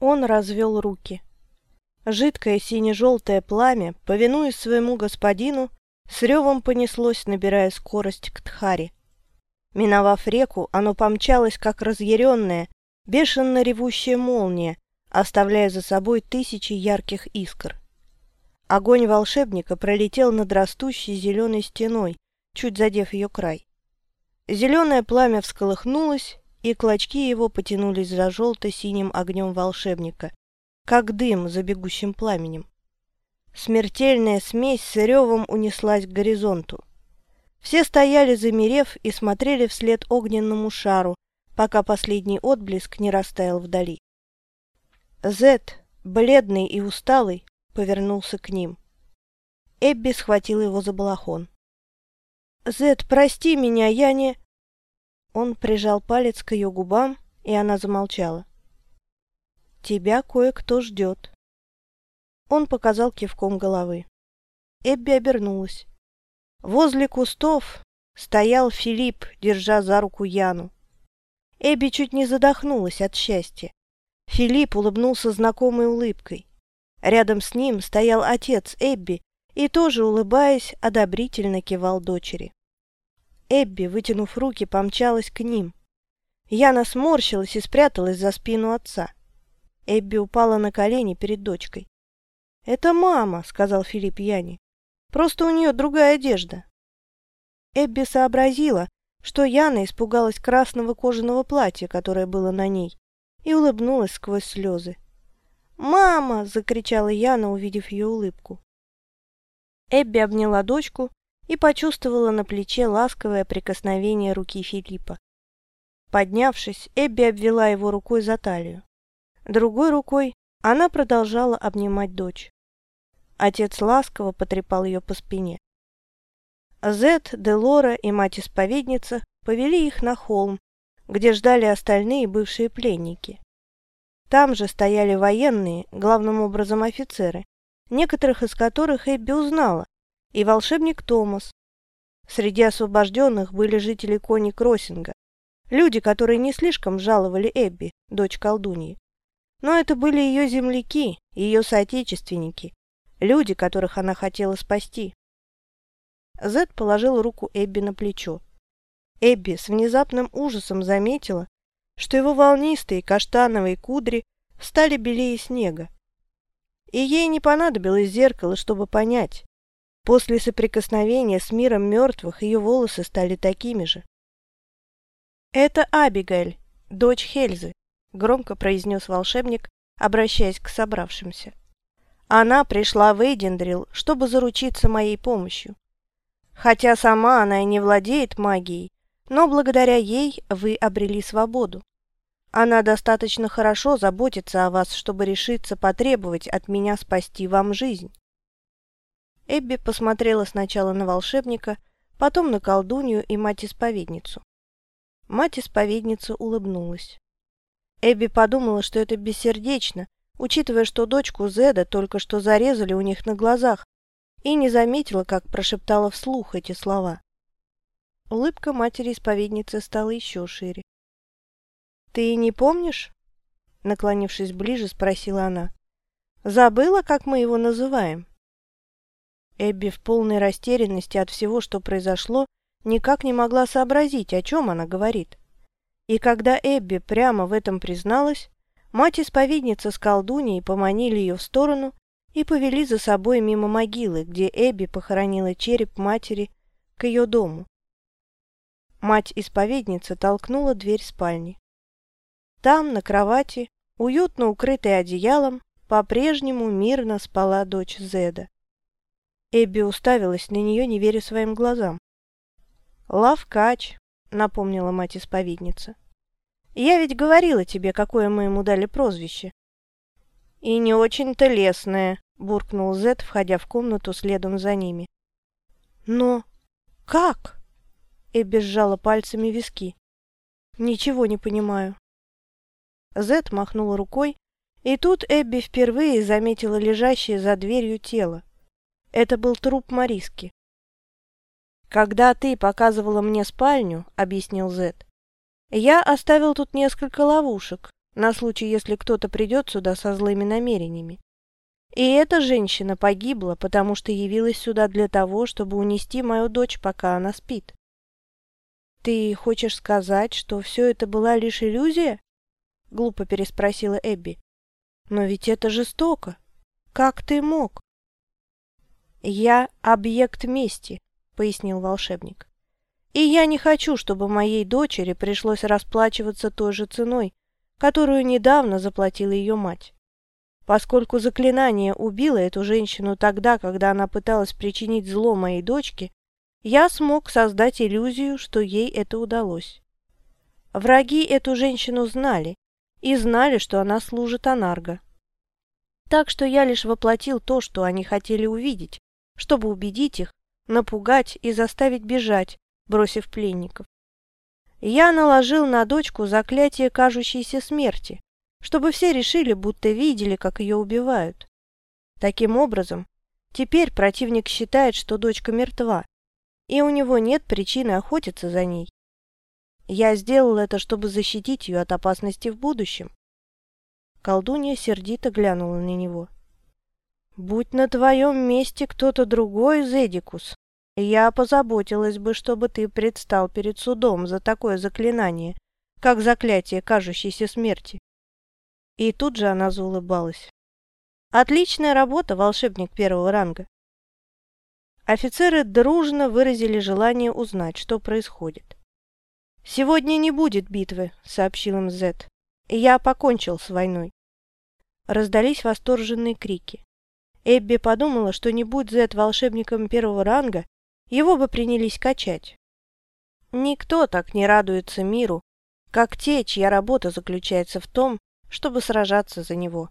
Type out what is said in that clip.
Он развел руки. Жидкое сине-желтое пламя, повинуясь своему господину, с ревом понеслось, набирая скорость к Тхари. Миновав реку, оно помчалось, как разъяренное, бешено ревущая молния, оставляя за собой тысячи ярких искр. Огонь волшебника пролетел над растущей зеленой стеной, чуть задев ее край. Зеленое пламя всколыхнулось, и клочки его потянулись за желто-синим огнем волшебника, как дым за бегущим пламенем. Смертельная смесь с ревом унеслась к горизонту. Все стояли, замерев, и смотрели вслед огненному шару, пока последний отблеск не растаял вдали. Зет, бледный и усталый, повернулся к ним. Эбби схватил его за балахон. «Зет, прости меня, я не...» Он прижал палец к ее губам, и она замолчала. «Тебя кое-кто ждет». Он показал кивком головы. Эбби обернулась. Возле кустов стоял Филипп, держа за руку Яну. Эбби чуть не задохнулась от счастья. Филипп улыбнулся знакомой улыбкой. Рядом с ним стоял отец Эбби и тоже, улыбаясь, одобрительно кивал дочери. Эбби, вытянув руки, помчалась к ним. Яна сморщилась и спряталась за спину отца. Эбби упала на колени перед дочкой. «Это мама», — сказал Филипп Яне. «Просто у нее другая одежда». Эбби сообразила, что Яна испугалась красного кожаного платья, которое было на ней, и улыбнулась сквозь слезы. «Мама!» — закричала Яна, увидев ее улыбку. Эбби обняла дочку и почувствовала на плече ласковое прикосновение руки Филиппа. Поднявшись, Эбби обвела его рукой за талию. Другой рукой она продолжала обнимать дочь. Отец ласково потрепал ее по спине. Зет, Делора и мать-исповедница повели их на холм, где ждали остальные бывшие пленники. Там же стояли военные, главным образом офицеры, некоторых из которых Эбби узнала, и волшебник Томас. Среди освобожденных были жители Кони Кроссинга, люди, которые не слишком жаловали Эбби, дочь колдуньи. Но это были ее земляки, ее соотечественники, люди, которых она хотела спасти. Зед положил руку Эбби на плечо. Эбби с внезапным ужасом заметила, что его волнистые каштановые кудри стали белее снега. И ей не понадобилось зеркало, чтобы понять. После соприкосновения с миром мертвых ее волосы стали такими же. «Это Абигайль, дочь Хельзы», — громко произнес волшебник, обращаясь к собравшимся. «Она пришла в Эйдендрил, чтобы заручиться моей помощью. Хотя сама она и не владеет магией, но благодаря ей вы обрели свободу. Она достаточно хорошо заботится о вас, чтобы решиться потребовать от меня спасти вам жизнь. Эбби посмотрела сначала на волшебника, потом на колдунью и мать-исповедницу. Мать-исповедница улыбнулась. Эбби подумала, что это бессердечно, учитывая, что дочку Зеда только что зарезали у них на глазах, и не заметила, как прошептала вслух эти слова. Улыбка матери-исповедницы стала еще шире. «Ты не помнишь?» Наклонившись ближе, спросила она. «Забыла, как мы его называем?» Эбби в полной растерянности от всего, что произошло, никак не могла сообразить, о чем она говорит. И когда Эбби прямо в этом призналась, мать-исповедница с колдуньей поманили ее в сторону и повели за собой мимо могилы, где Эбби похоронила череп матери к ее дому. Мать-исповедница толкнула дверь спальни. Там, на кровати, уютно укрытая одеялом, по-прежнему мирно спала дочь Зеда. Эбби уставилась на нее, не веря своим глазам. «Лавкач», — напомнила мать-исповедница. «Я ведь говорила тебе, какое мы ему дали прозвище». «И не очень-то лесное», — буркнул Зед, входя в комнату следом за ними. «Но как?» Эбби сжала пальцами виски. «Ничего не понимаю». Зет махнула рукой, и тут Эбби впервые заметила лежащее за дверью тело. Это был труп Мариски. «Когда ты показывала мне спальню», — объяснил Зет, — «я оставил тут несколько ловушек, на случай, если кто-то придет сюда со злыми намерениями. И эта женщина погибла, потому что явилась сюда для того, чтобы унести мою дочь, пока она спит. «Ты хочешь сказать, что все это была лишь иллюзия?» — глупо переспросила Эбби. «Но ведь это жестоко. Как ты мог?» «Я объект мести», — пояснил волшебник. «И я не хочу, чтобы моей дочери пришлось расплачиваться той же ценой, которую недавно заплатила ее мать. Поскольку заклинание убило эту женщину тогда, когда она пыталась причинить зло моей дочке, я смог создать иллюзию, что ей это удалось. Враги эту женщину знали и знали, что она служит Анарго. Так что я лишь воплотил то, что они хотели увидеть, чтобы убедить их, напугать и заставить бежать, бросив пленников. Я наложил на дочку заклятие кажущейся смерти, чтобы все решили, будто видели, как ее убивают. Таким образом, теперь противник считает, что дочка мертва, и у него нет причины охотиться за ней. Я сделал это, чтобы защитить ее от опасности в будущем. Колдунья сердито глянула на него. «Будь на твоем месте кто-то другой, Зедикус, я позаботилась бы, чтобы ты предстал перед судом за такое заклинание, как заклятие кажущейся смерти». И тут же она заулыбалась. «Отличная работа, волшебник первого ранга. Офицеры дружно выразили желание узнать, что происходит. «Сегодня не будет битвы», — сообщил им Зет. «Я покончил с войной». Раздались восторженные крики. Эбби подумала, что не будь Зет волшебником первого ранга, его бы принялись качать. Никто так не радуется миру, как те, чья работа заключается в том, чтобы сражаться за него.